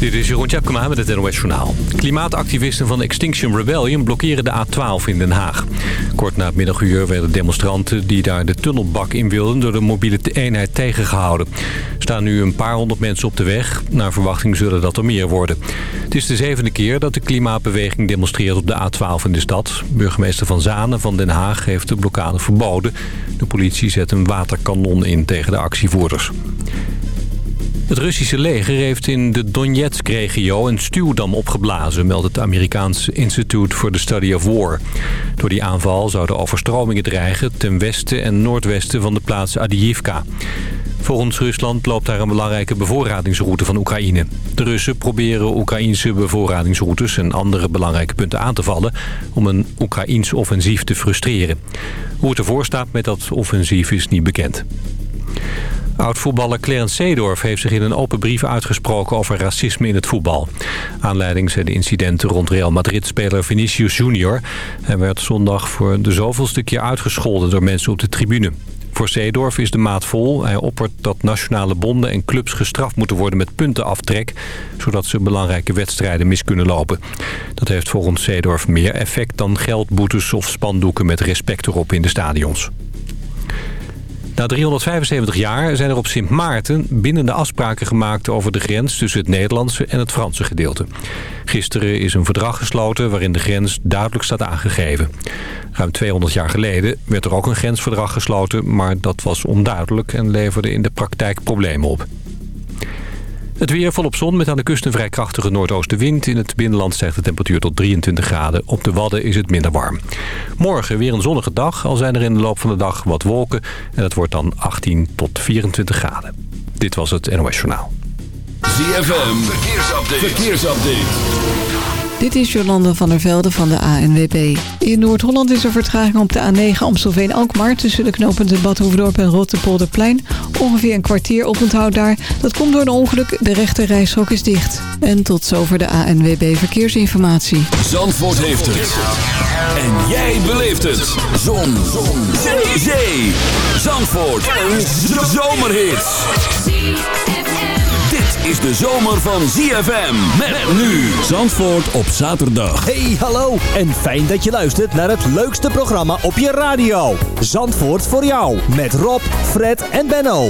Dit is Jeroen Tjepkema met het NOS Journaal. Klimaatactivisten van Extinction Rebellion blokkeren de A12 in Den Haag. Kort na het middaguur werden demonstranten die daar de tunnelbak in wilden... door de mobiele eenheid tegengehouden. Er staan nu een paar honderd mensen op de weg. Naar verwachting zullen dat er meer worden. Het is de zevende keer dat de klimaatbeweging demonstreert op de A12 in de stad. Burgemeester Van Zanen van Den Haag heeft de blokkade verboden. De politie zet een waterkanon in tegen de actievoerders. Het Russische leger heeft in de Donetsk-regio een stuwdam opgeblazen... meldt het Amerikaanse Institute for the Study of War. Door die aanval zouden overstromingen dreigen... ten westen en noordwesten van de plaats Adiyivka. Volgens Rusland loopt daar een belangrijke bevoorradingsroute van Oekraïne. De Russen proberen Oekraïnse bevoorradingsroutes en andere belangrijke punten aan te vallen... om een Oekraïns offensief te frustreren. Hoe het ervoor staat met dat offensief is niet bekend. Oud-voetballer Clarence Seedorf heeft zich in een open brief uitgesproken over racisme in het voetbal. Aanleiding zijn de incidenten rond Real Madrid-speler Vinicius Junior. Hij werd zondag voor de zoveelste keer uitgescholden door mensen op de tribune. Voor Seedorf is de maat vol. Hij oppert dat nationale bonden en clubs gestraft moeten worden met puntenaftrek... zodat ze belangrijke wedstrijden mis kunnen lopen. Dat heeft volgens Seedorf meer effect dan geldboetes of spandoeken met respect erop in de stadions. Na 375 jaar zijn er op Sint Maarten bindende afspraken gemaakt over de grens tussen het Nederlandse en het Franse gedeelte. Gisteren is een verdrag gesloten waarin de grens duidelijk staat aangegeven. Ruim 200 jaar geleden werd er ook een grensverdrag gesloten, maar dat was onduidelijk en leverde in de praktijk problemen op. Het weer volop zon met aan de kust een vrij krachtige noordoostenwind. In het binnenland stijgt de temperatuur tot 23 graden. Op de Wadden is het minder warm. Morgen weer een zonnige dag, al zijn er in de loop van de dag wat wolken. En het wordt dan 18 tot 24 graden. Dit was het NOS Journaal. ZFM, verkeersupdate. verkeersupdate. Dit is Jolanda van der Velde van de ANWB. In Noord-Holland is er vertraging op de A9 Amstelveen-Alkmaar... tussen de knooppunten Badhoevedorp en Rotterpolderplein. Ongeveer een kwartier oponthoud daar. Dat komt door een ongeluk. De rechte reishok is dicht. En tot zover de ANWB Verkeersinformatie. Zandvoort heeft het. En jij beleeft het. Zon. Zon. Zee. Zandvoort. Een zomerhit is de zomer van ZFM. Met nu Zandvoort op zaterdag. Hey, hallo. En fijn dat je luistert naar het leukste programma op je radio. Zandvoort voor jou. Met Rob, Fred en Benno.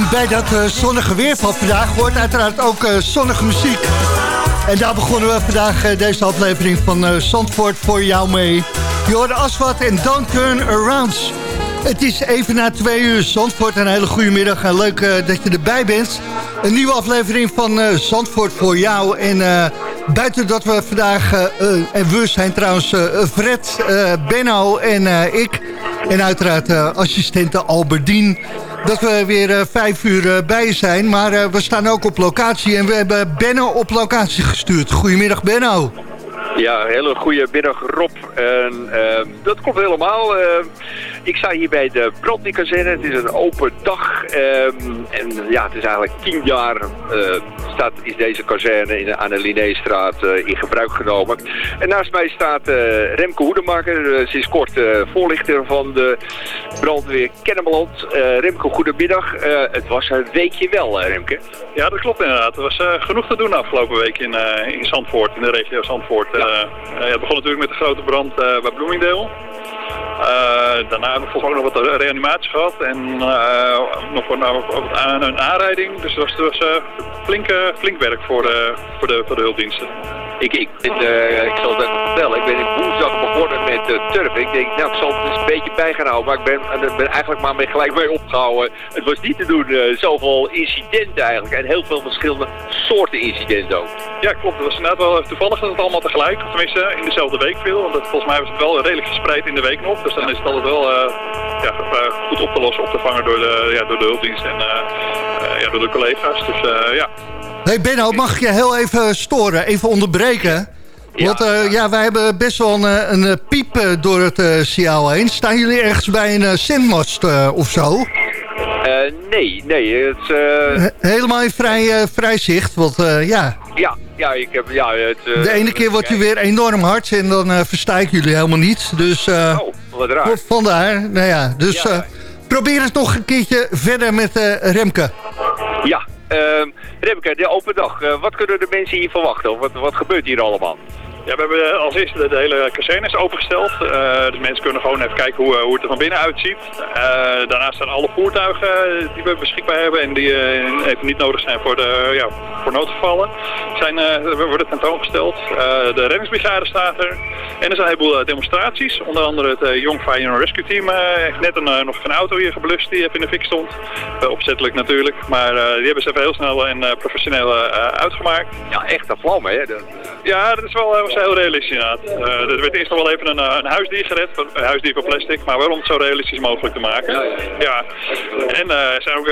Bij dat uh, zonnige weer van vandaag hoort uiteraard ook uh, zonnige muziek. En daar begonnen we vandaag uh, deze aflevering van Zandvoort voor jou mee. Je hoorde Aswat en Don't Turn Around. Het is even na twee uur Zandvoort. Een hele goede middag en leuk dat je erbij bent. Een nieuwe aflevering van Zandvoort voor jou. En buiten dat we vandaag, en we zijn trouwens Fred, Benno en ik... En uiteraard assistente Alberdien dat we weer uh, vijf uur uh, bij zijn. Maar uh, we staan ook op locatie en we hebben Benno op locatie gestuurd. Goedemiddag Benno. Ja, hele goede middag Rob. En, dat komt helemaal. Ik sta hier bij de brandweerkazerne. Het is een open dag. Ehm, en ja, het is eigenlijk tien jaar uh, staat, is deze kazerne in, aan de Linnéestraat uh, in gebruik genomen. En naast mij staat uh, Remke Hoedemaker, sinds kort voorlichter van de brandweer Kennemerland. Remke, goedemiddag. het was een weekje wel, Remke. Ja, dat klopt inderdaad. Er was genoeg te doen afgelopen week in, in Zandvoort, in de regio Zandvoort. Ja. het begon natuurlijk met de grote brand bij Bloomingdale. Uh, daarna hebben we volgens ook nog wat reanimatie gehad en uh, nog een, een, aanrijding. Dus dat was, was uh, flink, werk voor, de, voor de hulpdiensten. Ik, ik, ben, ik zal het vertellen, ik ben woensdag begonnen met turf. Ik denk, nou ik zal het eens een beetje bij gaan houden, maar ik ben, ben eigenlijk maar mee, gelijk mee opgehouden. Het was niet te doen, zoveel incidenten eigenlijk en heel veel verschillende soorten incidenten ook. Ja klopt, het was inderdaad wel toevallig dat het allemaal tegelijk, tenminste in dezelfde week viel. Want volgens mij was het wel redelijk gespreid in de week nog. Dus dan is het altijd wel uh, ja, eh, goed op te lossen, op te vangen door de, ja, door de hulpdienst en uh, ja, door de collega's. Dus ja. Hey Benno, mag ik je heel even storen, even onderbreken? Ja. Want uh, ja, wij hebben best wel een, een piep door het uh, signaal heen. Staan jullie ergens bij een zendmast of zo? nee, nee. Het, Helemaal in vrij, vrij zicht, want ja... Ja, ja, ik heb... Ja, het, de ene keer wordt u weer enorm hard en dan verstijken jullie helemaal niet. Dus... oh. Wat raar. Vandaar, nou ja. Dus ja. Uh, probeer het nog een keertje verder met uh, Remke. Ja, uh, Remke, de open dag. Uh, wat kunnen de mensen hier verwachten? Wat, wat gebeurt hier allemaal? Ja, we hebben als eerste de, hele kazerne is opengesteld. Uh, dus mensen kunnen gewoon even kijken hoe, hoe het er van binnen uitziet. Uh, daarnaast zijn alle voertuigen die we beschikbaar hebben en die uh, even niet nodig zijn voor, de, ja, voor noodgevallen, zijn, worden tentoongesteld. de reddingsbrigade staat er. En er zijn een heleboel demonstraties. Onder andere het Young Fire and Rescue Team heeft net een, nog een auto hier geblust die even in de fik stond. opzettelijk natuurlijk. Maar die hebben ze even heel snel en professioneel uitgemaakt. Ja, echt een vlam hè? Ja, dat is wel was heel realistisch inderdaad. Uh, er werd eerst nog wel even een, eh, een huisdier gered, een huisdier van plastic, maar waarom het zo realistisch mogelijk te maken. Ja. En uh, er zijn ook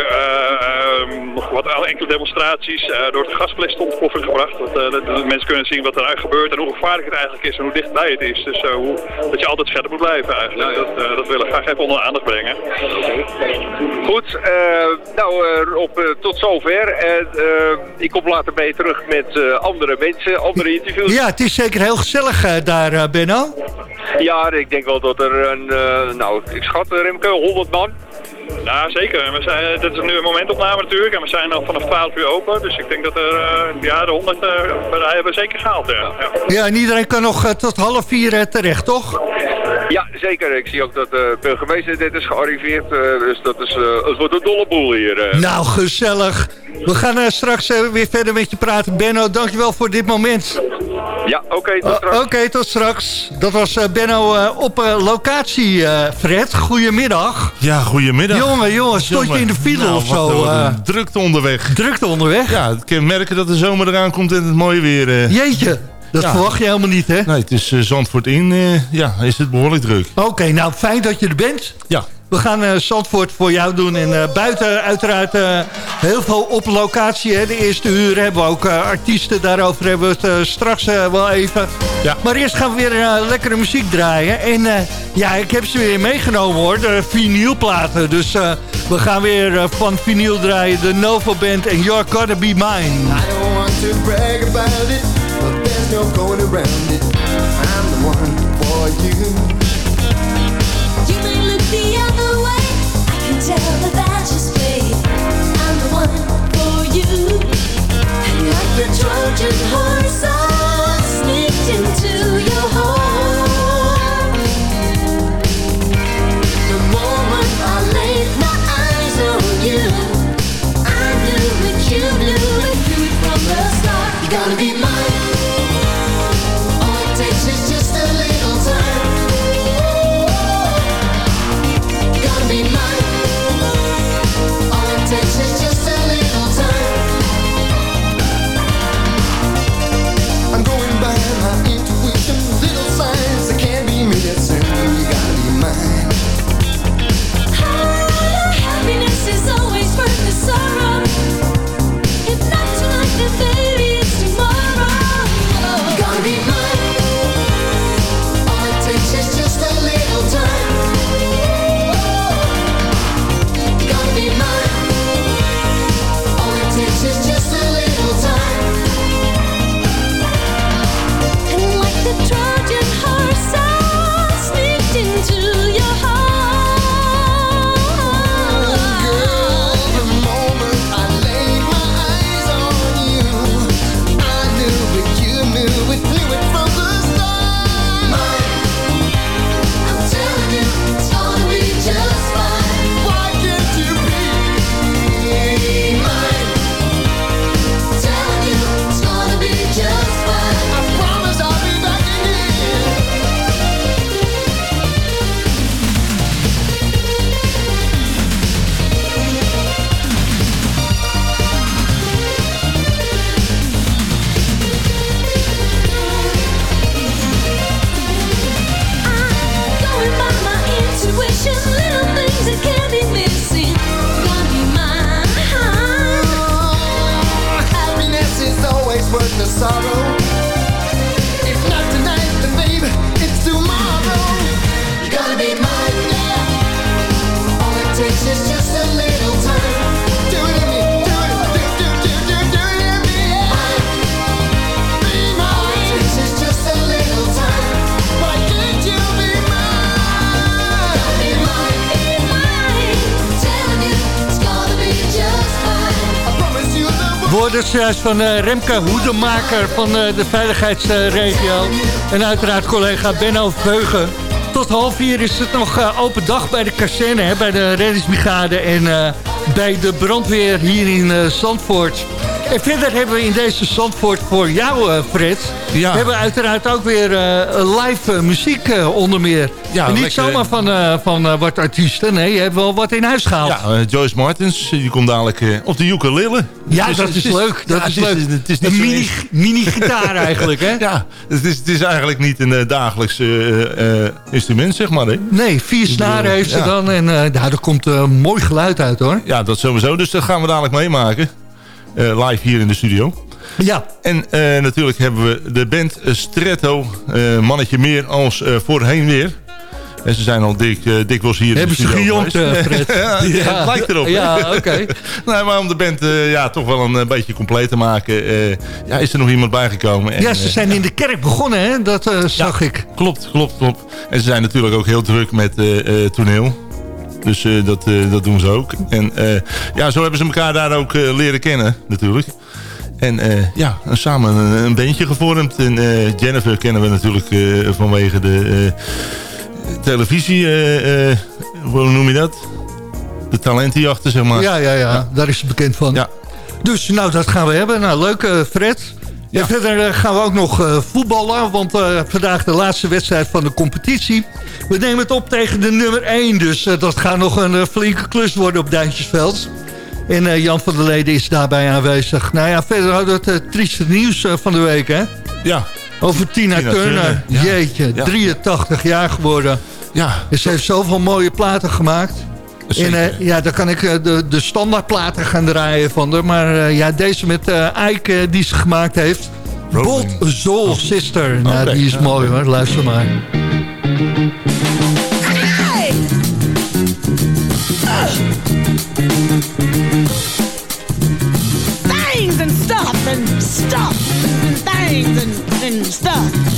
nog wat enkele demonstraties door het gasfles ontploffing gebracht. Dat, dat, mensen kunnen zien wat er gebeurt en hoe gevaarlijk het eigenlijk is en hoe dichtbij het is. Dus hoe, dat je altijd scherp moet blijven eigenlijk. Dat, dat willen we graag even onder aandacht brengen. Goed, nou op, tot zover. En, ik kom later bij terug met andere mensen, andere interviews. Ja, het is zeker zeker heel gezellig uh, daar, uh, Benno. Ja, ik denk wel dat er een, uh, nou, ik schat Remke, 100 man. Ja, zeker. We zijn, dit is nu een momentopname natuurlijk en we zijn al vanaf 12 uur open. Dus ik denk dat er, uh, ja, de 100 uh, hebben we zeker gehaald. Ja, ja. ja en iedereen kan nog tot half vier terecht, toch? Ja, zeker. Ik zie ook dat de burgemeester dit is gearriveerd. dus dat is, het wordt een dolle boel hier. Nou, gezellig. We gaan straks weer verder met je praten. Benno, dankjewel voor dit moment. Ja, oké, tot straks. oké, tot straks. Dat was uh, Benno uh, op uh, locatie, Fred. Goedemiddag. Ja, goedemiddag. Jongen, jongen, stond je in de file nou, of zo? drukte onderweg. Drukte onderweg? Ja, ik kan merken dat de zomer eraan komt en het mooie weer. Jeetje. Dat verwacht je helemaal niet, hè? Nee, het is Zandvoort in. ja, is het behoorlijk druk. Oké, nou fijn dat je er bent. Ja. We gaan uh, Zandvoort voor jou doen. En uh, buiten uiteraard uh, heel veel op locatie. Hè. De eerste uur hebben we ook artiesten. Daarover hebben we het straks wel even. Ja. Maar eerst gaan we weer lekkere muziek draaien. En ja, ik heb ze weer meegenomen hoor. De vinylplaten. Dus we gaan weer van vinyl draaien. De Novo Band en You're Gonna Be Mine. I don't want to brag about it. But there's no going around it. Trojan horse, juist van uh, Remke Hoedemaker van uh, de veiligheidsregio. en uiteraard collega Benno Veugen. Tot half vier is het nog uh, open dag bij de kazerne, bij de reddingsbrigade en bij de brandweer hier in Zandvoort. En verder hebben we in deze Zandvoort voor jou, uh, Fred... Ja. We hebben uiteraard ook weer uh, live uh, muziek onder meer. Ja, en niet lekker. zomaar van, van wat artiesten. Nee, je hebt wel wat in huis gehaald. Ja, Joyce Martins, die komt dadelijk op de ukulele. Ja, dus, dat is, is leuk. Dat ja, is leuk. Het is, een mini, mini-gitaar eigenlijk, hè? Ja, het is, het is eigenlijk niet een dagelijks instrument, zeg maar. Hè? Nee, vier snaren heeft ze dan. En nou, daar komt mooi geluid uit, hoor. Ja, dat sowieso. Dus dat gaan we dadelijk meemaken. Uh, live hier in de studio. Ja. En uh, natuurlijk hebben we de band Stretto, uh, mannetje meer als voorheen weer. En ze zijn al dik, dikwijls hier hebben in de studio Hebben ze Fred? ja, ja, het lijkt erop. Ja, oké. Okay. nee, maar om de band ja, toch wel een beetje compleet te maken... ja, is er nog iemand bijgekomen. En, ja, ze zijn in de kerk begonnen, hè? Dat zag ja, ik. Klopt, klopt, klopt. En ze zijn natuurlijk ook heel druk met toneel. Dus uh, dat, uh, dat doen ze ook. En uh, ja, zo hebben ze elkaar daar ook leren kennen, natuurlijk. En ja, samen een, een beentje gevormd. En Jennifer kennen we natuurlijk vanwege de televisie, hoe noem je dat? De talentenjachten, zeg maar. Ja, ja, ja, ja, daar is ze bekend van. Ja. Dus nou, dat gaan we hebben. Nou, leuk Fred. Ja. verder eh, gaan we ook nog uh, voetballen, want uh, vandaag de laatste wedstrijd van de competitie. We nemen het op tegen de nummer 1, dus dat gaat nog een flinke klus worden op Duintjesveld. En Jan van der Leden is daarbij aanwezig. Nou ja, verder hadden we het trieste nieuws van de week, hè? Ja. Over Tina, Tina Turner. Jeetje, 83 jaar geworden. Ja. ze heeft zoveel mooie platen gemaakt. En uh, ja, dan kan ik uh, de, de standaardplaten gaan draaien van haar. Maar uh, ja, deze met Ike die ze gemaakt heeft. Bold Soul Sister. Nou, okay. die is mooi hoor. Luister maar. Hey! Things and stuff and stuff and things and, and stuff.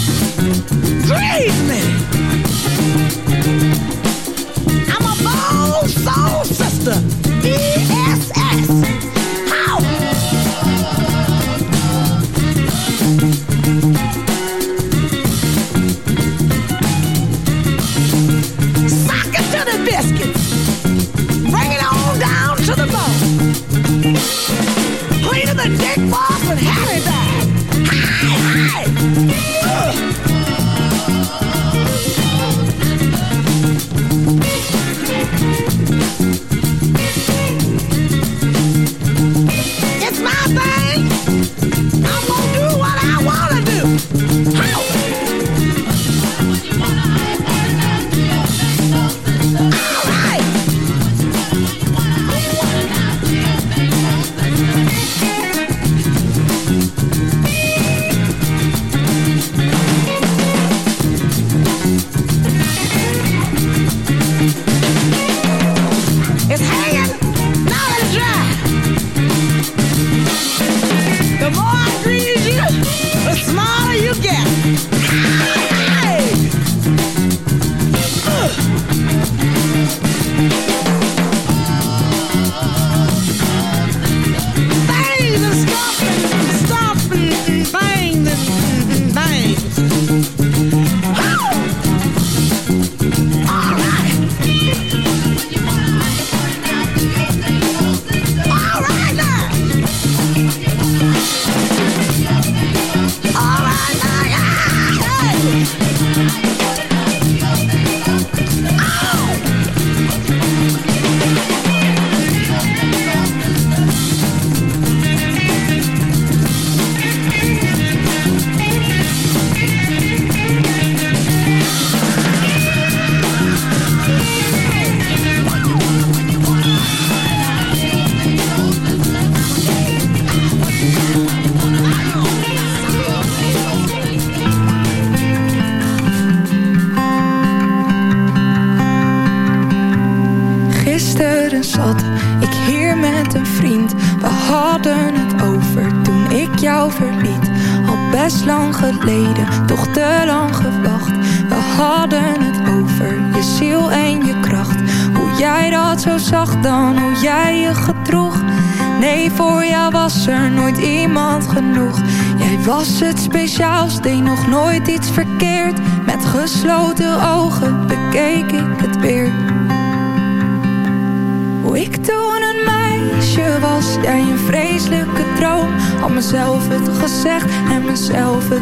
Geleden, toch te lang gewacht. We hadden het over je ziel en je kracht. Hoe jij dat zo zag dan, hoe jij je gedroeg. Nee, voor jou was er nooit iemand genoeg. Jij was het speciaals, deed nog nooit iets verkeerd. Met gesloten ogen bekeek ik het weer. Hoe ik toen een meisje was, jij een vreselijke droom. Had mezelf het gezegd en mezelf het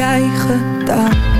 jij gedaan.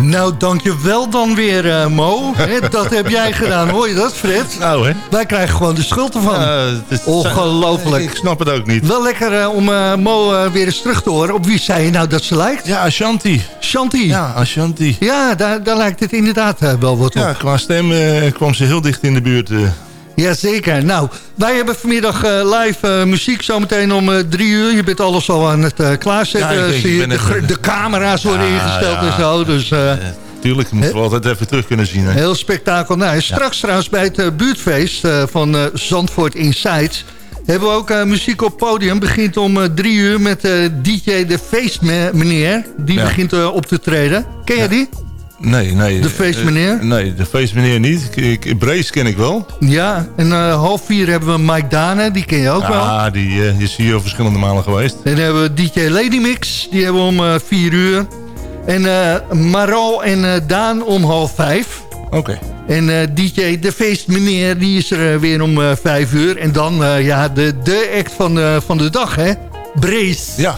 Nou, dankjewel dan weer, eh, Mo. Hè, dat heb jij gedaan. Hoor je dat, Fred? Nou, hè? Wij krijgen gewoon de schuld ervan. Eh, het is- Ongelooflijk. Ik snap het ook niet. Wel lekker eh, om eh, Mo weer eens terug te horen. Op wie zei je nou dat ze lijkt? Ja, Ashanti. Shanti. Ja, Ashanti. Ja, daar, daar lijkt het inderdaad wel wat op. Ja, qua stem eh, kwam ze heel dicht in de buurt. Jazeker. Nou, wij hebben vanmiddag eh, live eh, muziek zometeen om eh, drie uur. Je bent alles al aan het klaarzetten. Ja, zie je. ben de, de camera's worden Ja, ingesteld ja. en zo. Dus tuurlijk, moeten we altijd even terug kunnen zien. Hè? heel spektakel. Nou, straks trouwens bij het buurtfeest van Zandvoort Insights... hebben we ook muziek op podium. Begint om drie uur met DJ De Feestmeneer. Die begint op te treden. Ken je die? Nee, nee. De feestmeneer? Eh, nee, de feestmeneer niet. Ik, ik, Brace ken ik wel. Ja. En eh, half vier hebben we Mike Dane. Die ken je ook wel. Ah, die, die is hier al verschillende malen geweest. Dan hebben we DJ Lady Mix, die hebben we om 4 uur. En Maral en Daan om half 5. Oké. En DJ De Feest Meneer, die is er weer om 5 uur. En dan ja, de, de act van, de van de dag, hè? Brace. Ja.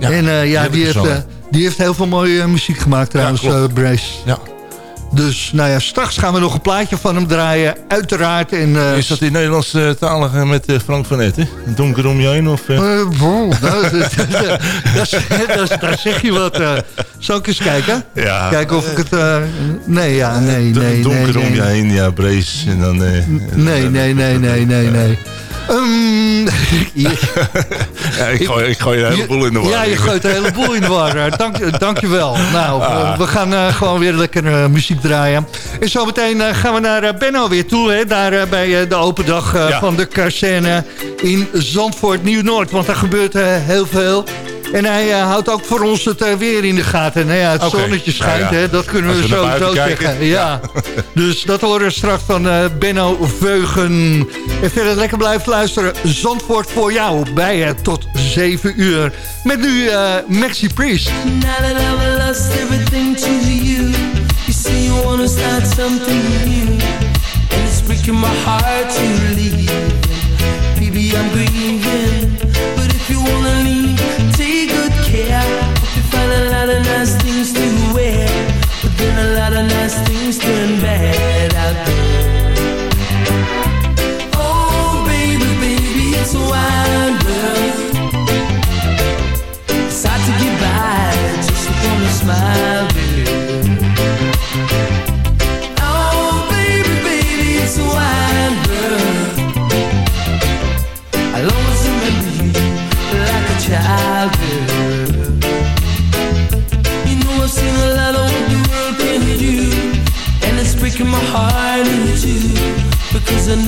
ja. en ja, die heeft, eh, die heeft heel veel mooie eh, muziek gemaakt trouwens, klopt. eh, Brace. ja. Dus nou ja, straks gaan we nog een plaatje van hem draaien, uiteraard. En, eh, Is dat die Nederlandstalige met eh, Frank van Etten? Donker om je heen? Of, wow, Daar zeg je wat. Zal ik eens kijken? Ja. Kijken of ik het... nee, ja, nee, nee, Donker nee, om je heen, ja, Brace. En dan, Nee, nee, nee, nee, nee, nee. Um, ja, ik, gooi, ik gooi een heleboel in de war. Ja, je gooit een heleboel in de war. Dank, dank je wel. Nou, ah. we gaan uh, gewoon weer lekker uh, muziek draaien. En zometeen uh, gaan we naar Benno weer toe. Hè, daar bij de open dag ja. van de kazerne in Zandvoort Nieuw-Noord. Want daar gebeurt heel veel. En hij uh, houdt ook voor ons het uh, weer in de gaten. Nou ja, het okay. zonnetje schijnt, ja, ja. Hè, dat kunnen we, zo, zo zeggen. Ja. dus dat horen we straks van uh, Benno Veugen. En verder lekker blijven luisteren. Zandvoort voor jou bij tot 7 uur. Met nu Maxi Priest. Now that I've lost everything to you You say you wanna start something new And it's breaking my heart to leave Baby, I'm grieving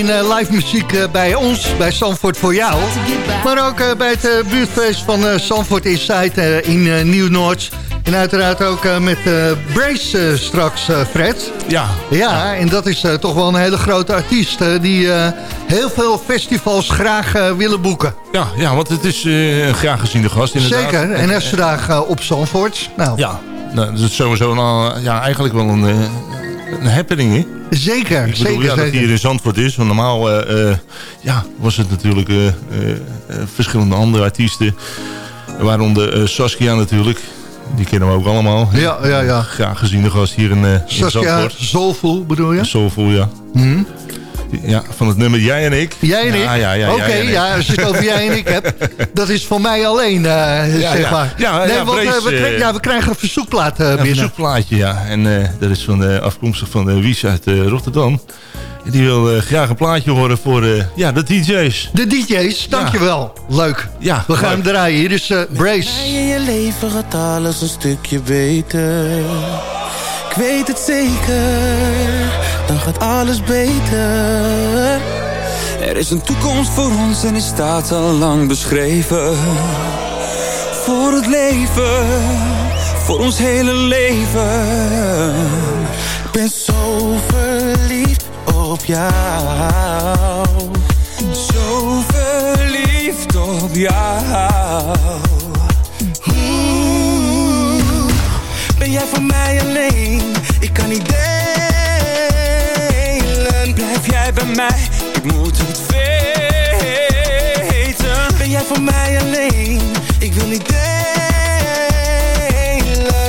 alleen eh, live muziek eh, bij ons, bij Sanford voor jou... maar ook bij het buurtfeest van Sanford Inside in Nieuw-Noord... En uiteraard ook met Brace straks, Fred. Ja. Ja, en dat is toch wel een hele grote artiest... die heel veel festivals graag willen boeken. Ja, ja, want het is een graag geziene gast inderdaad. Zeker, en hij is vandaag op Sanford. Nou. Ja, nou, dat is sowieso een, ja, eigenlijk wel een, een happening, hè? Zeker, ik bedoel, zeker. Ja, dat hier in Zandvoort is. Want normaal uh, ja, was het natuurlijk uh, verschillende andere artiesten. Waaronder Saskia natuurlijk. Die kennen we ook allemaal. Ja, ja, ja. Graag gezien de gast hier in, in Saskia Soulful bedoel je? Soulful, ja. Mm ja, van het nummer Jij en ik. Jij en ik? Ja, ja, ja, Oké, ja, als je het over jij en ik hebt, dat is voor mij alleen, uh, ja, zeg maar. Ja, nee, want, uh, we, krijgen, ja, we krijgen een verzoekplaat uh, binnen. Een verzoekplaatje, ja. En dat is van, afkomstig van de Wies uit Rotterdam. Die wil graag een plaatje horen voor ja, de DJ's. De DJ's, dankjewel. Leuk. Ja, we gaan hem draaien. Hier is Brace. in je leven gaat alles een stukje beter. Ik weet het zeker, dan gaat alles beter. Er is een toekomst voor ons en die staat al lang beschreven. Voor het leven, voor ons hele leven. Ik ben zo verliefd op jou. Zo verliefd op jou Ben jij voor mij alleen? Ik kan niet delen. Blijf jij bij mij? Ik moet het weten. Ben jij voor mij alleen? Ik wil niet delen.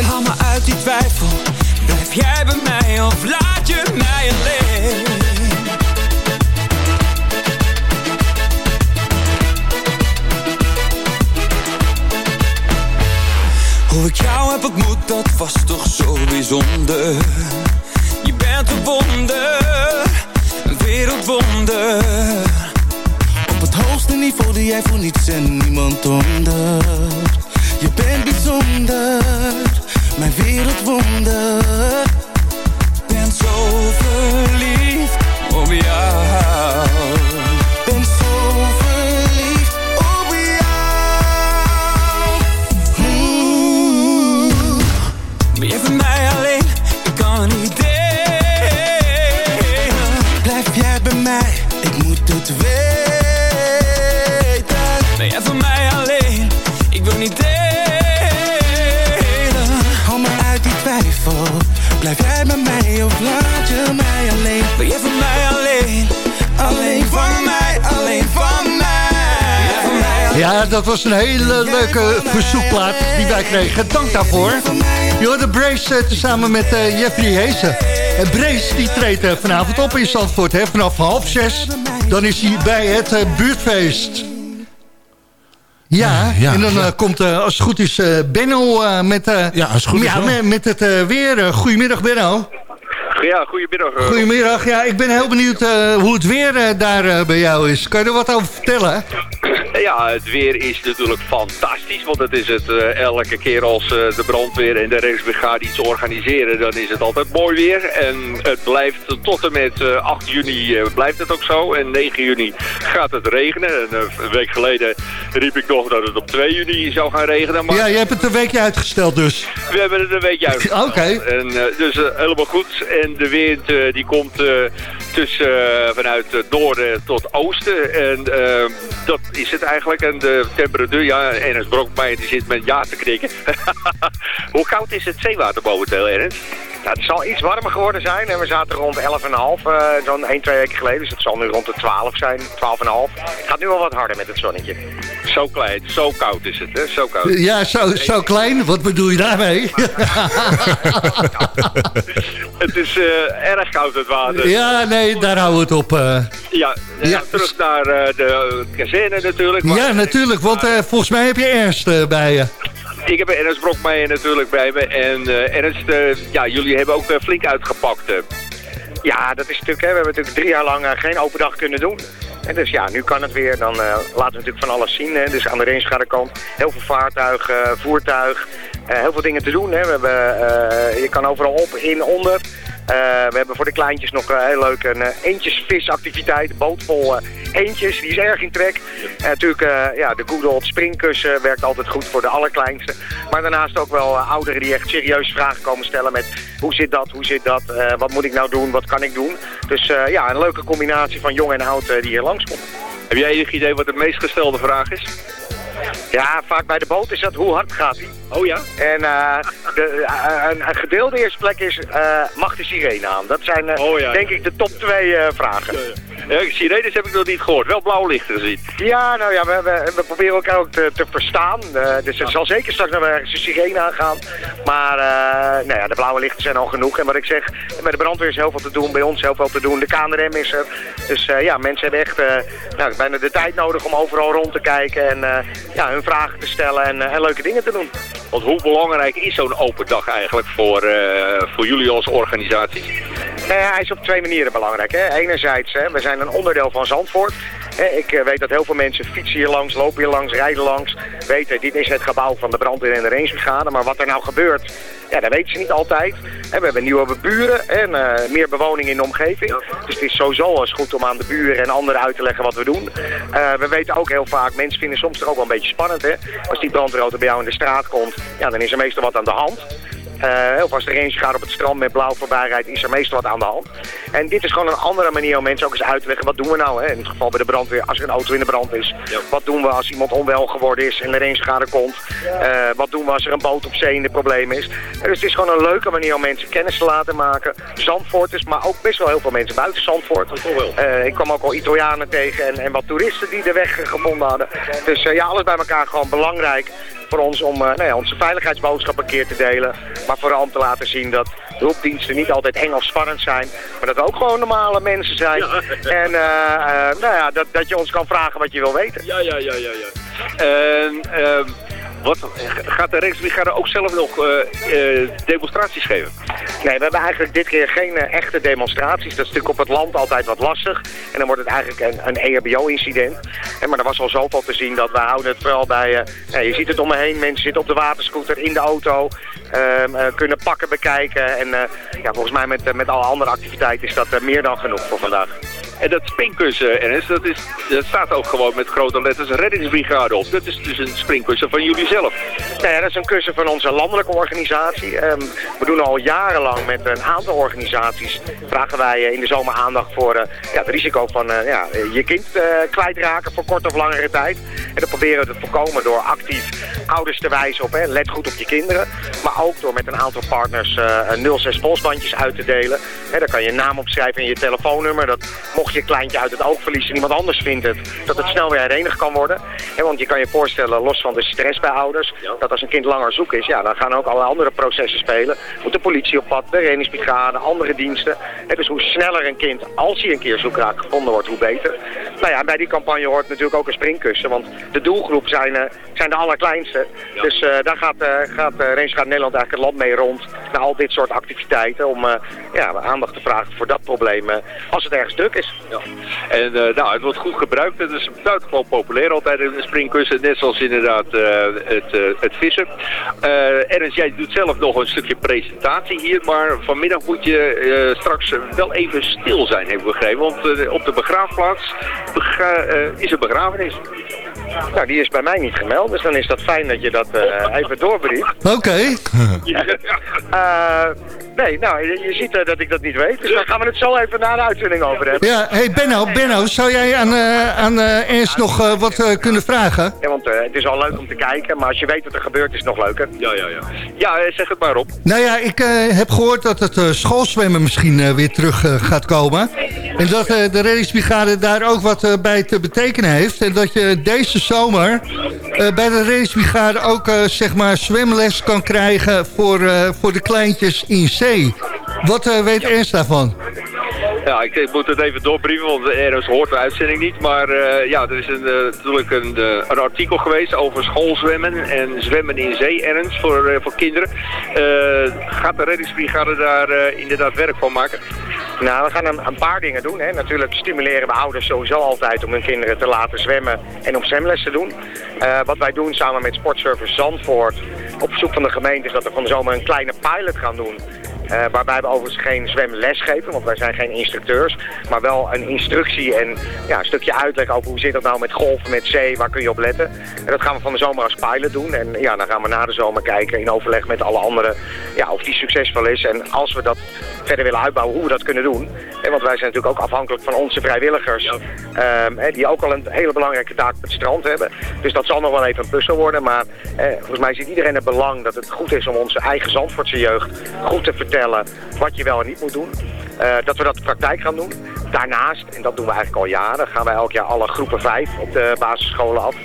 Haal me uit die twijfel. Blijf jij bij mij of laat je mij alleen? Hoe ik jou heb ontmoet, dat was toch zo bijzonder. Je bent een wonder, een wereldwonder. Op het hoogste niveau die jij voor niets en niemand onder. Verzoekplaat die wij kregen. Dank daarvoor. Je hoorde Brace uh, tezamen met uh, Jeffrey Heesen. En Brace die treedt uh, vanavond op in Zandvoort. Hè, vanaf half zes. Dan is hij bij het buurtfeest. Ja, Ja, en dan ja. komt als het goed is Benno met, Ja, als het goed is ja, met, met het weer. goedemiddag Benno. Ja, goedemiddag. eh, Goedemiddag. Ja, ik ben heel benieuwd eh, hoe het weer eh, daar eh, bij jou is. Kan je er wat over vertellen? Ja, het weer is natuurlijk fantastisch. Want het is het eh, elke keer als eh, de brandweer en de reddingsbrigade iets organiseren, dan is het altijd mooi weer. En het blijft tot en met eh, 8 juni eh, blijft het ook zo. En 9 juni gaat het regenen. En, eh, een week geleden riep ik nog dat het op 2 juni zou gaan regenen. Maar Ja, je hebt het een weekje uitgesteld dus. we hebben het een weekje uit. Oké. En, eh, dus eh, helemaal goed. En de wind eh, die komt eh, tussen, eh, vanuit het noorden tot oosten. En eh, dat is het eigenlijk. En de temperatuur, ja, Ernst Brokmeijer die zit met ja te knikken. Hoe koud is het zeewater momenteel, Ernst? Nou, het zal iets warmer geworden zijn en we zaten rond 11,5 uh, zo'n 1, 2 weken geleden. Dus het zal nu rond de 12 zijn, 12,5. Het gaat nu al wat harder met het zonnetje. Zo klein, zo koud is het, hè? Zo koud. Ja, zo, zo klein. Wat bedoel je daarmee? Het is eh, erg koud, het water. ja, nee, daar houden we het op. eh. Ja, Ja. terug naar eh, de kazerne natuurlijk. Maar- Ja, natuurlijk, want volgens mij heb je Ernst bij je. Ik heb Ernst Brokmeijer natuurlijk bij me. En Ernst, ja, jullie hebben ook flink uitgepakt. Ja, dat is natuurlijk, hè, we hebben natuurlijk drie jaar lang eh, geen open dag kunnen doen. En dus ja, nu kan het weer. Dan eh, laten we natuurlijk van alles zien. Hè. Dus aan de rangegaardekant heel veel vaartuigen, eh, voertuig. heel veel dingen te doen. Hè. We hebben, je kan overal op, in, onder. Eh, we hebben voor de kleintjes nog eh, heel leuk een uh, eentjesvisactiviteit. Boot vol eh, eentjes, die is erg in trek. En natuurlijk, eh, ja, de good old springkussen werkt altijd goed voor de allerkleinste. Maar daarnaast ook wel eh, ouderen die echt serieus vragen komen stellen met... hoe zit dat, hoe zit dat, eh, wat moet ik nou doen, wat kan ik doen? Dus eh, ja, een leuke combinatie van jong en oud eh, die hier langskomt. Heb jij enig idee wat de meest gestelde vraag is? Ja, vaak bij de boot is dat hoe hard gaat hij. Oh ja? En eh, de, eh, een, een gedeelde eerste plek is, eh, mag de sirene aan? Dat zijn Oh ja. denk ik de top twee vragen. Ja, sirenes heb ik nog niet gehoord. Wel blauwe lichten gezien. Ja, nou ja, we, we, we proberen elkaar ook te, te verstaan. Eh, dus er zal zeker straks nog wel ergens een sirene aangaan. Maar eh, nou ja, de blauwe lichten zijn al genoeg. En wat ik zeg, bij de brandweer is heel veel te doen, bij ons heel veel te doen. De KNRM is er. Dus eh, ja, mensen hebben echt eh, nou, bijna de tijd nodig om overal rond te kijken. En eh, ja, hun vragen te stellen en, eh, en leuke dingen te doen. Want hoe belangrijk is zo'n open dag eigenlijk voor, eh, voor jullie als organisatie? Hij is op twee manieren belangrijk. Hè. Enerzijds, hè, we zijn een onderdeel van Zandvoort. Ik eh, weet dat heel veel mensen fietsen hier langs, lopen hier langs, rijden langs. Weten, dit is het gebouw van de brandweer en de rangebrigade. Maar wat er nou gebeurt, ja, dat weten ze niet altijd. We hebben nieuwe buren en eh, meer bewoning in de omgeving. Dus het is sowieso eens goed om aan de buren en anderen uit te leggen wat we doen. Eh, we weten ook heel vaak, mensen vinden soms toch ook wel een beetje spannend. Hè? Als die brandweerauto bij jou in de straat komt, ja, dan is er meestal wat aan de hand. Uh, of als de range gaat op het strand met blauw voorbij rijdt, is er meestal wat aan de hand. En dit is gewoon een andere manier om mensen ook eens uit te leggen. Wat doen we nou? Hè? In het geval bij de brandweer, als er een auto in de brand is. Wat doen we als iemand onwel geworden is en de rangeschade komt? Uh, wat doen we als er een boot op zee in de probleem is? Dus het is gewoon een leuke manier om mensen kennis te laten maken. Zandvoort is, maar ook best wel heel veel mensen buiten Zandvoort. Uh, ik kwam ook al Italianen tegen en, en wat toeristen die de weg gevonden hadden. Dus ja, alles bij elkaar gewoon belangrijk voor ons om nou ja, onze veiligheidsboodschap een keer te delen. Maar vooral om te laten zien dat hulpdiensten niet altijd Engels spannend zijn. Maar dat we ook gewoon normale mensen zijn. En uh, uh, nou ja, dat, dat je ons kan vragen wat je wil weten. Ja, ja, ja, ja. ja. En, uh, wat, gaat de Rijksbrigade ook zelf nog uh, uh, demonstraties geven? Nee, we hebben eigenlijk dit keer geen uh, echte demonstraties. Dat is natuurlijk op het land altijd wat lastig. En dan wordt het eigenlijk een, een EHBO-incident. Maar er was al zoveel te zien dat we houden het vooral bij... je ziet het om me heen, mensen zitten op de waterscooter, in de auto... kunnen pakken bekijken. En ja, volgens mij met, met alle andere activiteiten is dat meer dan genoeg voor vandaag. En dat springkussen, Ernst, dat, is, dat staat ook gewoon met grote letters reddingsbrigade op. Dat is dus een springkussen van jullie zelf. Nee, dat is een kussen van onze landelijke organisatie. Um, we doen al jarenlang met een aantal organisaties... vragen wij in de zomer aandacht voor uh, ja, het risico van uh, ja, je kind uh, kwijtraken voor korte of langere tijd. En dat proberen we te voorkomen door actief ouders te wijzen op... Hè, let goed op je kinderen. Maar ook door met een aantal partners 06 polsbandjes uit te delen. Hè, daar kan je naam opschrijven en je telefoonnummer. Dat mocht je kleintje uit het oog verliest en iemand anders vindt het, dat het snel weer herenigd kan worden. He, want je kan je voorstellen, los van de stress bij ouders, dat als een kind langer zoek is, ja, dan gaan ook alle andere processen spelen. Moet de politie op pad, de reddingsbrigade, andere diensten. He, dus hoe sneller een kind, als hij een keer zoek raakt, gevonden wordt, hoe beter. Nou ja, bij die campagne hoort natuurlijk ook een springkussen, want de doelgroep zijn, uh, zijn de allerkleinste. Ja. Dus uh, daar gaat, uh, gaat Nederland eigenlijk het land mee rond, naar al dit soort activiteiten, om ja, aandacht te vragen voor dat probleem als het ergens druk is. Ja. En uh, nou, het wordt goed gebruikt. Het is buitengewoon populair altijd in de springkussen. Net zoals inderdaad uh, het, uh, het vissen. Ernst, jij doet zelf nog een stukje presentatie hier. Maar vanmiddag moet je straks wel even stil zijn, heb ik begrepen. Want op de begraafplaats is een begrafenis. Nou, die is bij mij niet gemeld, dus dan is dat fijn dat je dat uh, even doorbrieft. Oké. Okay. uh, nee, nou, je, je ziet uh, dat ik dat niet weet, dus dan gaan we het zo even na de uitzending over hebben. Ja, hey Benno, Benno, zou jij aan, aan Ernst nog wat kunnen vragen? Ja, want het is al leuk om te kijken, maar als je weet wat er gebeurt is het nog leuker. Ja, ja, ja. Ja, zeg het maar op. Nou ja, ik heb gehoord dat het schoolzwemmen misschien weer terug gaat komen. En dat de reddingsbrigade daar ook wat bij te betekenen heeft. En dat je deze zomer uh, bij de racebrigade ook uh, zeg maar zwemles kan krijgen voor, uh, voor de kleintjes in zee. Wat weet Ernst daarvan? Ja, ik, moet het even doorbrieven, want Ernst hoort de uitzending niet. Maar uh, ja, er is een, uh, natuurlijk een, uh, een, artikel geweest over schoolzwemmen en zwemmen in zee, voor, voor kinderen. gaat de reddingsbrigade daar inderdaad werk van maken? Nou, we gaan een, een paar dingen doen. Hè. Natuurlijk stimuleren we ouders sowieso altijd om hun kinderen te laten zwemmen en om zwemles te doen. wat wij doen samen met Sportservice Zandvoort op verzoek van de gemeente is dat we van de een kleine pilot gaan doen. Uh, waarbij we overigens geen zwemles geven, want wij zijn geen instructeurs. Maar wel een instructie en ja, een stukje uitleg over hoe zit dat nou met golven, met zee, waar kun je op letten. En dat gaan we van de zomer als pilot doen. En ja, dan gaan we na de zomer kijken in overleg met alle anderen ja, of die succesvol is. En als we dat verder willen uitbouwen, hoe we dat kunnen doen. En want wij zijn natuurlijk ook afhankelijk van onze vrijwilligers. Um, die ook al een hele belangrijke taak op het strand hebben. Dus dat zal nog wel even een puzzel worden. Maar eh, volgens mij ziet iedereen het belang dat het goed is om onze eigen Zandvoortse jeugd goed te vertellen wat je wel en niet moet doen. Dat we dat in praktijk gaan doen. Daarnaast, en dat doen we eigenlijk al jaren, gaan wij elk jaar alle groepen 5 op de basisscholen af.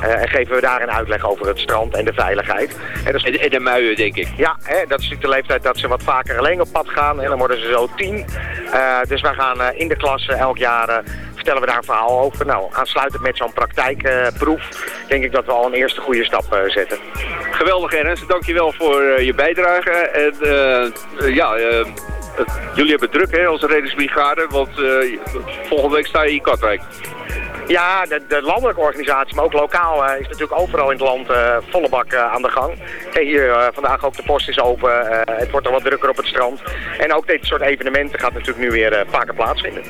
Uh, en geven we daar een uitleg over het strand en de veiligheid. En, en, en de muien, denk ik. Ja, hè, dat is natuurlijk de leeftijd dat ze wat vaker alleen op pad gaan. En dan worden ze zo tien. Uh, dus wij gaan in de klas elk jaar vertellen we daar een verhaal over. Nou, aansluitend met zo'n praktijkproef denk ik dat we al een eerste goede stap uh, zetten. Geweldig Ernst, dankjewel voor uh, je bijdrage. En ja, jullie hebben druk hè, als reddingsbrigade, want volgende week sta je in Katwijk. Ja, de, de, landelijke organisatie, maar ook lokaal uh, is natuurlijk overal in het land uh, volle bak uh, aan de gang. Hey, hier vandaag ook de post is open, het wordt er wat drukker op het strand. En ook dit soort evenementen gaat natuurlijk nu weer vaker plaatsvinden.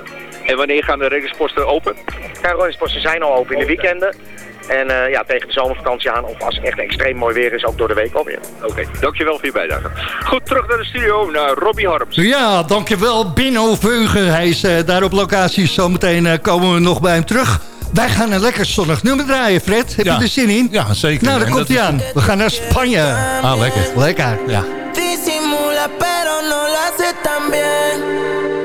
En wanneer gaan de reddingsposten open? Ja, reddingsposten zijn al open in de weekenden. En eh, ja, tegen de zomervakantie aan, of als het echt extreem mooi weer is, ook door de week alweer. Oké, dankjewel voor je bijdrage. Goed, terug naar de studio, naar Robbie Harms. Ja, dankjewel Binno Veugen. Hij is uh, daar op locatie. Zometeen uh, komen we nog bij hem terug. Wij gaan een lekker zonnig nummer draaien, Fred. Heb ja. je er zin in? Ja, zeker. Nou, daar komt hij aan. We gaan naar Spanje. Ah, lekker. Lekker, ja. Disimula, pero no lo hace tan bien.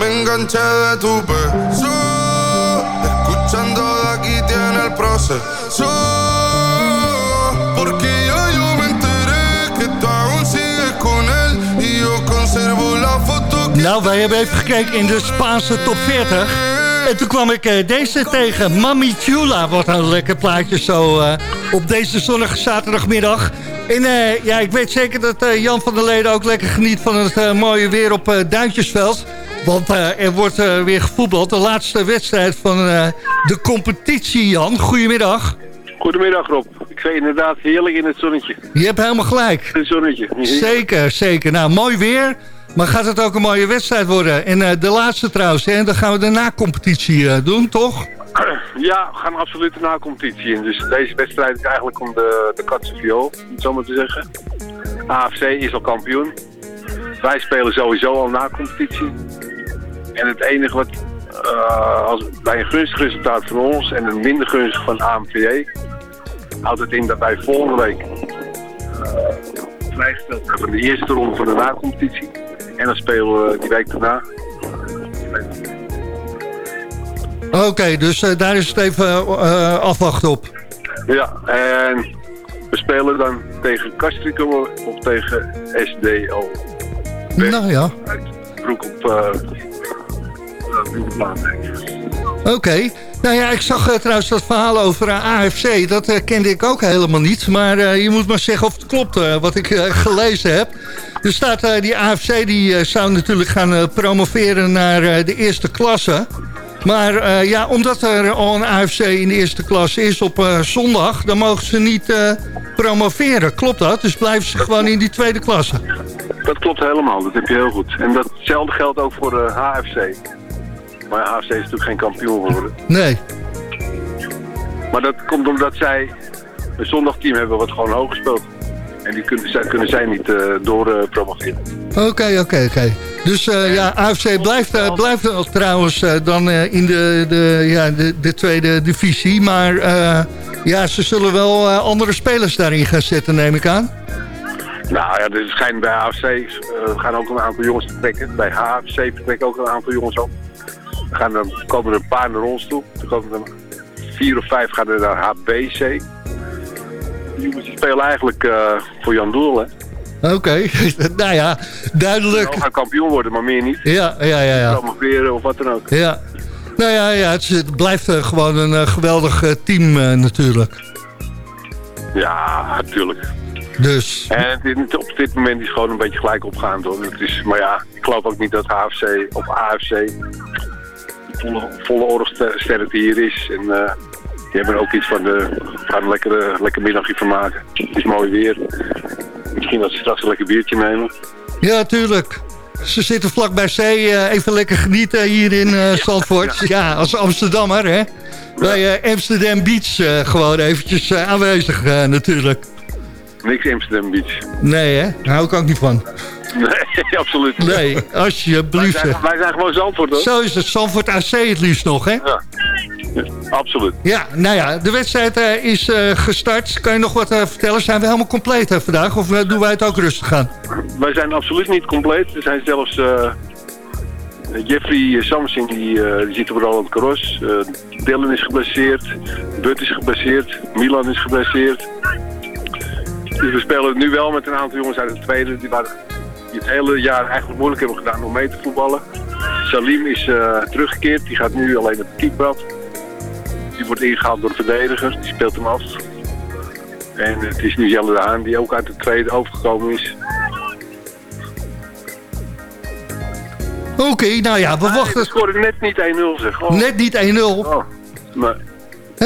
Me enganché de tu beso. Escuchando de aquí tiene el proceso. Porque yo me enteré que tú aún sigues con él. Y yo conservo la foto que Nou, wij hebben even gekeken in de Spaanse top 40. En toen kwam ik eh, deze tegen. Mami Chula. Wat een lekker plaatje zo eh, op deze zonnige zaterdagmiddag. En eh, ja, ik weet zeker dat Jan van der Leden ook lekker geniet van het mooie weer op Duintjesveld. Want eh, er wordt eh, weer gevoetbald. De laatste wedstrijd van eh, de competitie, Jan. Goedemiddag. Goedemiddag Rob. Ik zei inderdaad heerlijk in het zonnetje. Je hebt helemaal gelijk. Het zonnetje. Zeker, zeker. Nou, mooi weer. Maar gaat het ook een mooie wedstrijd worden? En de laatste trouwens, hè? dan gaan we de na-competitie doen, toch? Ja, we gaan absoluut de na-competitie in. Dus deze wedstrijd is eigenlijk om de, de katse viool, om het zo maar te zeggen. AFC is al kampioen. Wij spelen sowieso al na-competitie. En het enige wat eh, als, bij een gunstig resultaat van ons en een minder gunstig van AMVJ... houdt het in dat wij volgende week eh, vrijgesteld zijn van de eerste ronde van de na-competitie. En dan spelen we die week daarna Oké, dus eh, daar is het even afwachten op. Ja, en we spelen dan tegen Castricum of tegen SDO. Nou ja. Uit Broek op Oké. Nou ja, ik zag trouwens dat verhaal over AFC. Dat kende ik ook helemaal niet. Maar je moet maar zeggen of het klopt wat ik gelezen heb. Er staat die AFC die zou natuurlijk gaan promoveren naar de eerste klasse. Maar ja, omdat er al een AFC in de eerste klas is op zondag... dan mogen ze niet promoveren. Klopt dat? Dus blijven ze gewoon in die tweede klasse. Dat klopt helemaal. Dat heb je heel goed. En datzelfde geldt ook voor HFC. Maar HFC is natuurlijk geen kampioen geworden. Nee. Maar dat komt omdat zij een zondagteam hebben wat gewoon hoog gespeeld. En die kunnen, kunnen zij niet uh. Oké, oké, oké. Dus uh, ja, AFC blijft, blijft trouwens dan in de, de, ja, de, de tweede divisie. Maar ja, ze zullen wel andere spelers daarin gaan zetten, neem ik aan. Nou ja, er schijnt bij AFC gaan ook een aantal jongens vertrekken. Bij HFC vertrekken ook een aantal jongens op. Er gaan er, komen er een paar naar ons toe. Er komen er vier of vijf gaan er naar HBC die spelen eigenlijk uh, voor Jan Doel, hè. Oké, okay. nou ja, duidelijk. We gaan kampioen worden, maar meer niet. Ja, ja, ja. ja. Promoveren of wat dan ook. Ja. Nou ja, ja het, het blijft uh, gewoon een uh, geweldig team natuurlijk. Ja, natuurlijk. Dus. En het, op dit moment is gewoon een beetje gelijk opgaand hoor. Het is, maar ja, ik geloof ook niet dat HFC of AFC volle, volle oorlogsterkte hier is. En die hebben ook iets van de, gaan een lekker, lekker middagje van maken. Het is mooi weer. Misschien dat ze straks een lekker biertje nemen. Ja, tuurlijk. Ze zitten vlak bij zee, uh, even lekker genieten hier in uh, Zandvoort. Ja, ja. als Amsterdammer, hè. Bij uh, Amsterdam Beach gewoon eventjes aanwezig natuurlijk. Niks Amsterdam Beach. Nee, hè? Daar hou ik ook niet van. Nee, absoluut Nee, alsjeblieft. Wij zijn, wij zijn gewoon Zandvoort, hoor. Zo is het. Zandvoort AC het liefst nog, hè? Ja. absoluut. Ja, nou ja, de wedstrijd uh, is uh, gestart. Kan je nog wat uh, vertellen? Zijn we helemaal compleet vandaag? Of doen wij het ook rustig aan? Wij zijn absoluut niet compleet. Er zijn zelfs... Jeffrey Samsing, die, die zit op Roland Garros. Dylan is geblesseerd. Bud is geblesseerd. Milan is geblesseerd. Dus we spelen nu wel met een aantal jongens uit de tweede. Die, waren, die het hele jaar eigenlijk moeilijk hebben gedaan om mee te voetballen. Salim is teruggekeerd. Die gaat nu alleen op de keeper die wordt ingehaald door de verdediger. Die speelt hem af. En het is nu Jelle de Haan die ook uit de tweede overgekomen is. Oké, nou ja, we wachten... We scoren net niet 1-0 zeg. Oh. Net niet 1-0? Oh, nee.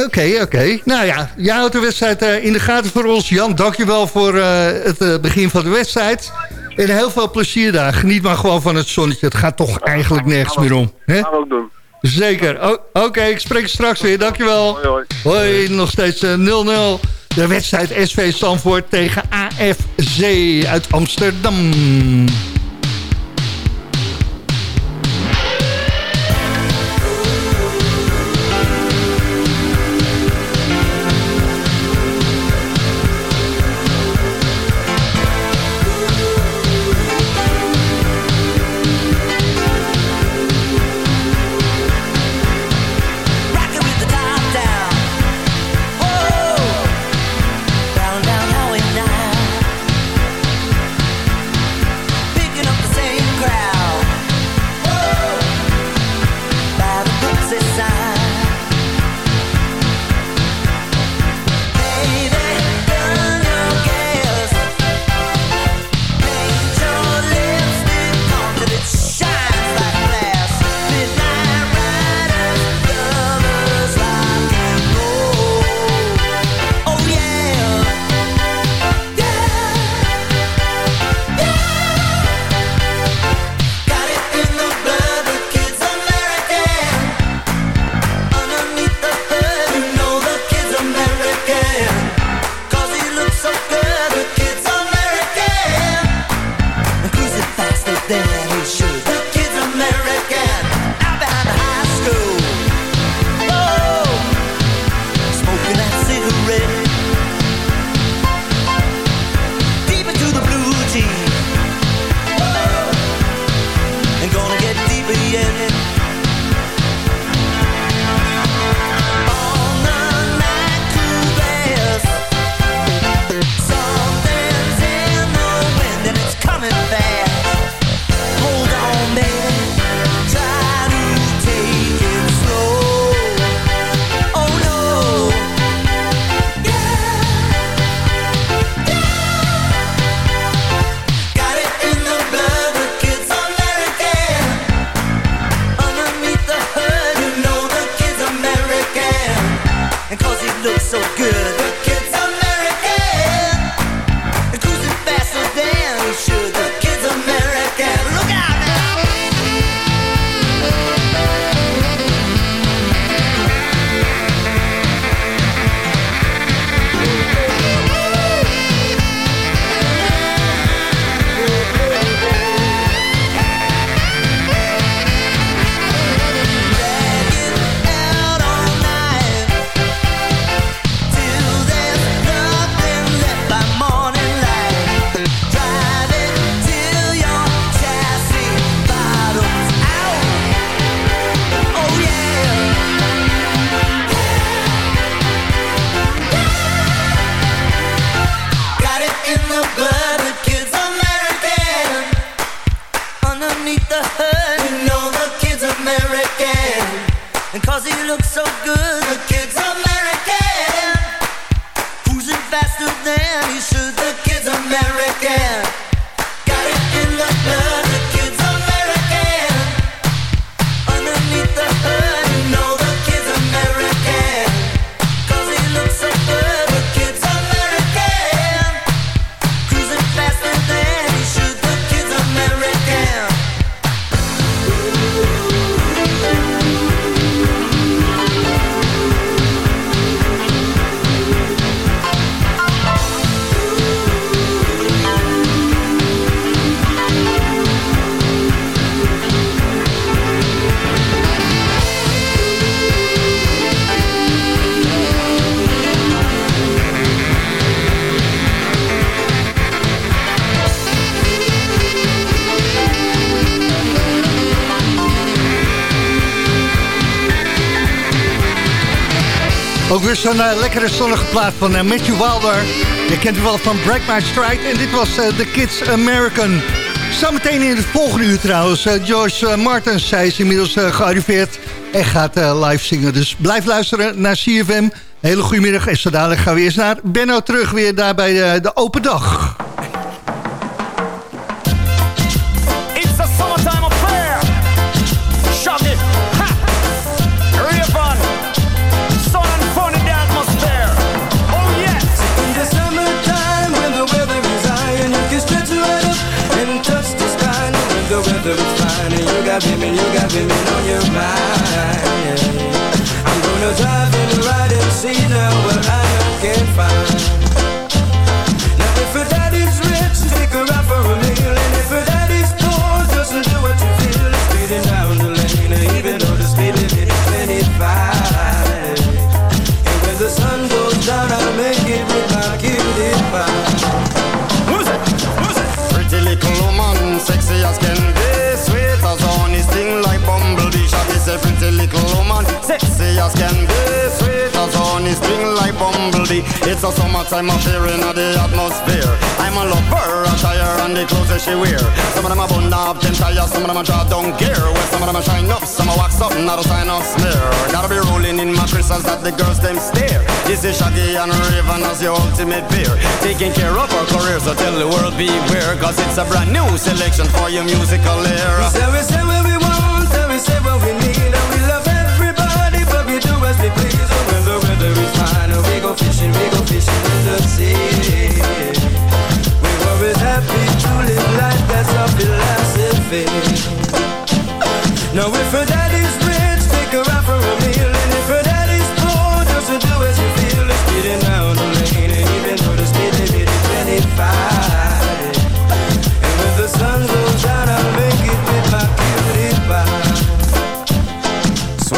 Oké, oké. Nou ja, jij houdt de wedstrijd uh, in de gaten voor ons. Jan, dankjewel voor uh, het uh, begin van de wedstrijd. En heel veel plezier daar. Geniet maar gewoon van het zonnetje. Het gaat toch eigenlijk nergens meer om. Dat gaan we ook doen. Zeker. Oké, okay, ik spreek straks weer. Dankjewel. Hoi, hoi. hoi nog steeds 0-0. Uh, de wedstrijd SV Stanvoort tegen AFC uit Amsterdam. Weer zo'n eh, lekkere zonnige plaat van eh, Matthew Wilder. Je kent hem wel van Break My Stride. En dit was eh, The Kids American. Zometeen in het volgende uur trouwens. George Martens, zij is inmiddels gearriveerd en gaat live zingen. Dus blijf luisteren naar CFM. Hele goede middag. En zo dadelijk gaan we eerst naar Benno terug weer daar bij de open dag. Got women, you got women on your mind. I'm gonna drive and ride and see now what I say pretty little woman, sexy as can be Sweet as honey, sting like bumblebee. It's a summertime affair in the atmosphere. I'm a lover, attire and the clothes that she wear. Some of them are bun up, them tires, some of them are draw down gear. Well, some of them are shine up, some are wax up, not a sign of smear. Gotta be rolling in my crystals that the girls them stare. This is Shaggy and Raven as your ultimate peer Taking care of our career, so tell the world beware. Cause it's a brand new selection for your musical era. We say we want, and we say what we need, and we love everybody, we do as we please. And when the weather is fine, we go fishing, we go fishing in the sea. We're always happy to live life, that's our philosophy. Now if her daddy's rich, take her out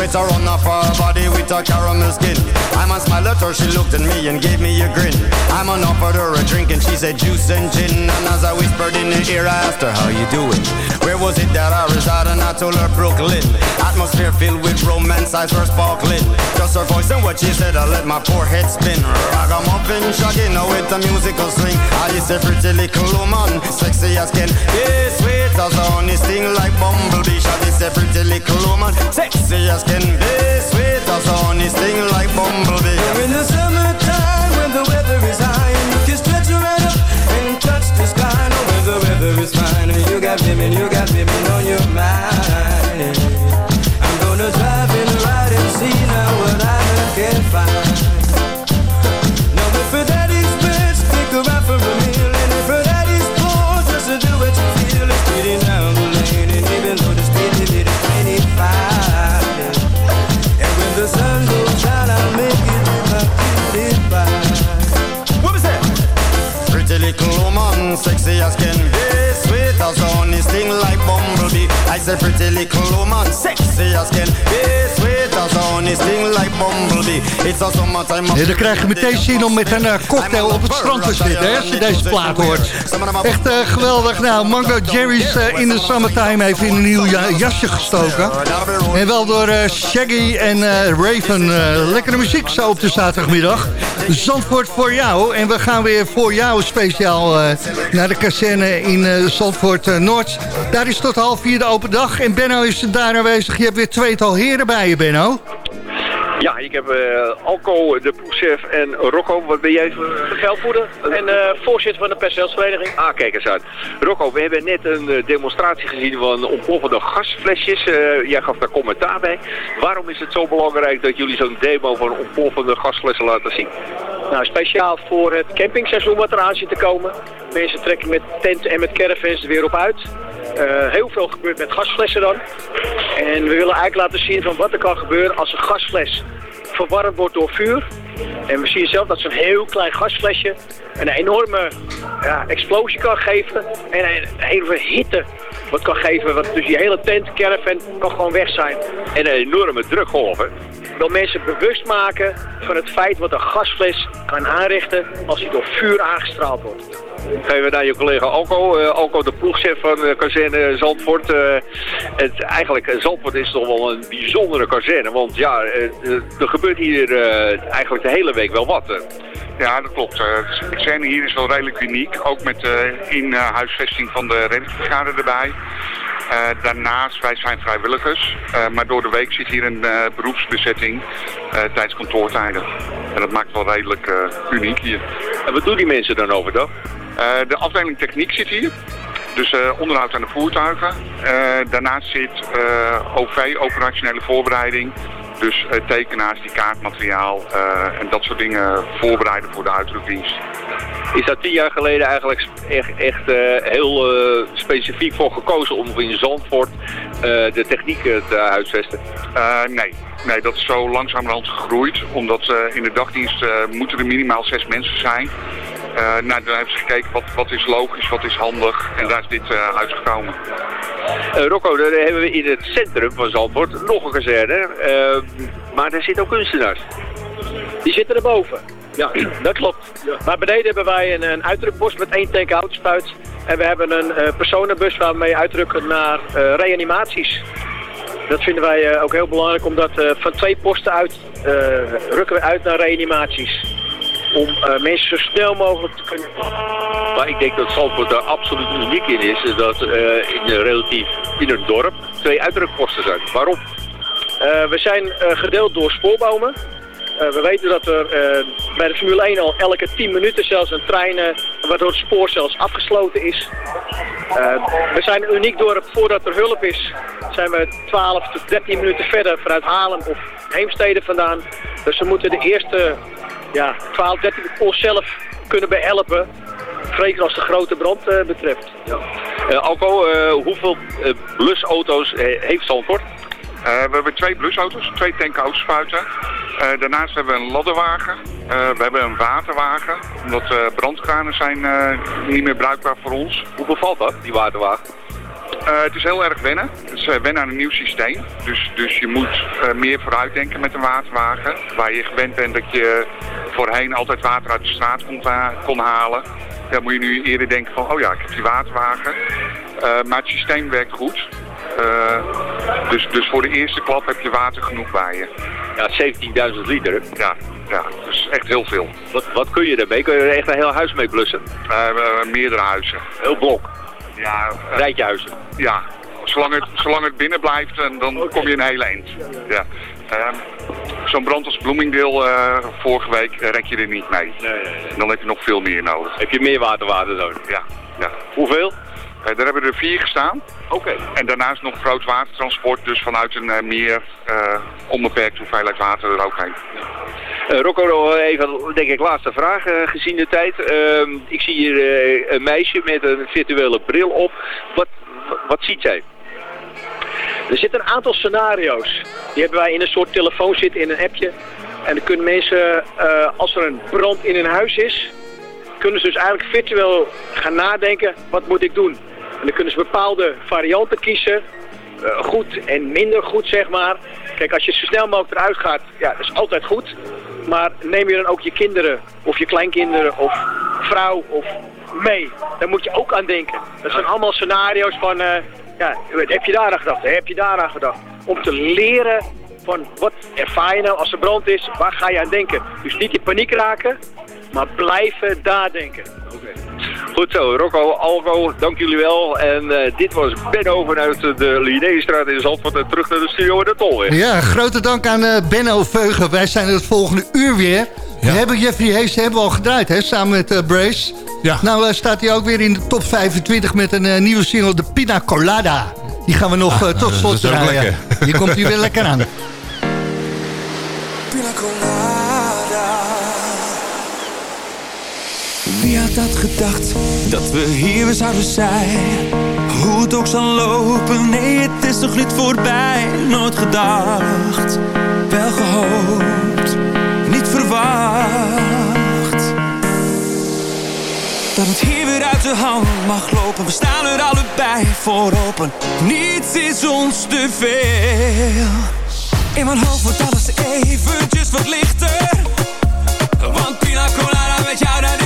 Sweater on off her body with a caramel skin I'm a smile at her, she looked at me and gave me a grin. I'm on offered her a drink and she said juice and gin. And as I whispered in her ear, I asked her, how you doing? Where was it that I resided? And I told her Brooklyn. Atmosphere filled with romance, eyes were sparkling. Just her voice and what she said, I let my poor head spin. Ragamuffin, shaggy, now with a musical swing. I is a pretty little woman, sexy as can be. Sweet as honey, sting like bumblebee. Shaggy is a pretty little woman, sexy as can be Sweet as honey, sting like bumblebee Now in the summertime when the weather is high you can stretch right up and touch the sky. Now when the weather is fine you got women, you got women on your mind. Sexy as can be. Sweet as honey, sting like bumblebee. I said pretty little woman, sexy as can be. Sweet as honey, sting like bumblebee It's a summertime Ja, dan krijg je meteen zin om met een eh, cocktail op het strand te zitten, hè, als je deze plaat hoort. Echt eh, geweldig. Nou, Mango Jerry's eh, in de summertime heeft in een nieuw ja- jasje gestoken. En wel door Shaggy en Raven. Lekkere muziek zo op de zaterdagmiddag. Zandvoort voor jou. En we gaan weer voor jou speciaal naar de kazerne in eh, Zandvoort Noord. Daar is tot half vier de open dag. En Benno is daar aanwezig. Je hebt weer tweetal heren bij je, Benno. Ja, ik heb eh, Alco, de ploegchef en Rocco. Wat ben jij? Veldvoerder en eh, voorzitter van de personeelsvereniging. Ah, kijk eens uit. Rocco, we hebben net een eh, demonstratie gezien van ontploffende gasflesjes. Jij gaf daar commentaar bij. Waarom is het zo belangrijk dat jullie zo'n demo van ontploffende gasflessen laten zien? Nou, speciaal voor het campingseizoen wat eraan zit te komen. Mensen trekken met tenten en met caravans er weer op uit. Eh, heel veel gebeurt met gasflessen dan. En we willen eigenlijk laten zien van wat er kan gebeuren als een gasfles verwarmd wordt door vuur. En we zien zelf dat zo'n heel klein gasflesje een enorme ja, explosie kan geven. En een hele hitte wat kan geven. Wat, dus die hele tent, caravan kan gewoon weg zijn. En een enorme drukgolven. Ik wil mensen bewust maken van het feit wat een gasfles kan aanrichten als hij door vuur aangestraald wordt. Geven we naar je collega Alco. Eh, Alco, de ploegchef van de kazerne Zandvoort. Eh, het, eigenlijk, eh, Zandvoort is toch wel een bijzondere kazerne. Want ja, eh, eh, er gebeurt hier eh, eigenlijk de hele week wel wat. eh. Ja, dat klopt. Eh, De kazerne hier is wel redelijk uniek. Ook met de in-huisvesting van de reddingsbrigade erbij. Eh, daarnaast, wij zijn vrijwilligers. eh, maar door de week zit hier een eh, beroepsbezetting tijdens kantoortijden. En dat maakt wel redelijk uniek hier. En wat doen die mensen dan overdag? De afdeling techniek zit hier. Dus onderhoud aan de voertuigen. Daarnaast zit OV, operationele voorbereiding. Dus eh, tekenaars die kaartmateriaal eh, en dat soort dingen voorbereiden voor de uitdrukdienst. Is daar tien jaar geleden eigenlijk echt, echt eh, heel specifiek voor gekozen om in Zandvoort de techniek te huisvesten? Eh, nee. nee, dat is zo langzamerhand gegroeid. Omdat in de dagdienst moeten er minimaal zes mensen zijn. Eh, nou, dan hebben ze gekeken wat, wat is logisch, wat is handig. En daar is dit eh, uitgekomen. Eh, Rocco, daar hebben we in het centrum van Zandvoort nog een kazerne. eh, maar daar zitten ook kunstenaars. Die zitten erboven. Ja, dat klopt. Maar beneden hebben wij een, een uitdrukbos met één tank houtspuit. En we hebben een eh, personenbus waarmee we uitdrukken naar eh, reanimaties. Dat vinden wij eh, ook heel belangrijk, omdat eh, van twee posten uit eh, rukken we uit naar reanimaties. Om eh, mensen zo snel mogelijk te kunnen... Maar ik denk dat Zandvoort daar absoluut uniek in is. Dat eh, in een relatief in een dorp twee uitdrukposten zijn. Waarom? Eh, we zijn gedeeld door spoorbomen. We weten dat er bij de Formule 1 al elke 10 minuten zelfs een trein, waardoor het spoor zelfs afgesloten is. We zijn een uniek dorp. Voordat er hulp is, zijn we 12 tot 13 minuten verder vanuit Haarlem of Heemstede vandaan. Dus we moeten de eerste ja, 12, 13 onszelf kunnen behelpen. Zeker als de grote brand eh, betreft. Eh, Alco, eh, hoeveel blusauto's heeft Zandvoort? Eh, we hebben twee blusauto's, twee tankauto's spuiten. Eh, daarnaast hebben we een ladderwagen. Eh, we hebben een waterwagen, omdat eh, brandkranen zijn eh, niet meer bruikbaar voor ons. Hoe bevalt dat, die waterwagen? Eh, het is heel erg wennen. Het is wennen aan een nieuw systeem. Dus, dus je moet eh, meer vooruitdenken met een waterwagen. Waar je gewend bent dat je voorheen altijd water uit de straat kon, kon halen. Dan moet je nu eerder denken van, oh ja, ik heb die waterwagen. Eh, maar het systeem werkt goed. Dus, dus voor de eerste klap heb je water genoeg bij je. Ja, 17.000 liter. Ja, ja, dus echt heel veel. Wat, wat kun je daarmee? Kun je er echt een heel huis mee blussen? Meerdere huizen. Heel blok? Ja. eh? Ja, zolang het, zolang het binnen blijft, en dan kom je een hele eind. Ja. Ehm, Zo'n brand als Bloomingdale eh, vorige week eh, red je er niet mee. Dan heb je nog veel meer nodig. Heb je meer waterwater nodig? Ja. ja. Hoeveel? Eh, daar hebben er vier gestaan. Oké. En daarnaast nog groot watertransport, dus vanuit een eh, meer eh onbeperkt hoeveelheid water er ook heen. Rocco, nog even, denk ik, laatste vraag gezien de tijd. Ehm, ik zie hier een meisje met een virtuele bril op. Wat, wat, ziet zij? Er zitten een aantal scenario's. Die hebben wij in een soort telefoon zitten, in een appje. En dan kunnen mensen, als er een brand in hun huis is, kunnen ze dus eigenlijk virtueel gaan nadenken, wat moet ik doen? En dan kunnen ze bepaalde varianten kiezen. eh, goed en minder goed, zeg maar. Kijk, als je zo snel mogelijk eruit gaat, ja, dat is altijd goed. Maar neem je dan ook je kinderen of je kleinkinderen of vrouw of mee? Daar moet je ook aan denken. Dat zijn allemaal scenario's van, eh, ja, heb je daar aan gedacht? Heb je daar aan gedacht? Om te leren van wat ervaar je nou als er brand is, waar ga je aan denken. Dus niet in paniek raken, maar blijven daar denken. Goed zo, Rocco, Alco, dank jullie wel. En eh, dit was Benno vanuit de Linnéestraat in Zandvoort en terug naar de studio in de Tolweg. Ja, grote dank aan eh, Benno Veugen. Wij zijn het volgende uur weer. We hebben Jeffrey Hees hebben we al gedraaid, hè, samen met eh, Brace. Ja. Nou staat hij ook weer in de top 25 met een nieuwe single, de Pina Colada. Die gaan we nog eh, tot slot draaien. lekker. Hier komt hij weer lekker aan. Pina colada. Dat gedacht, dat we hier weer zouden zijn? Hoe het ook zal lopen, nee het is nog niet voorbij. Nooit gedacht, wel gehoopt, niet verwacht. Dat het hier weer uit de hand mag lopen. We staan er allebei voor open. Niets is ons te veel. In mijn hoofd wordt alles eventjes wat lichter. Want pina colada met jou dat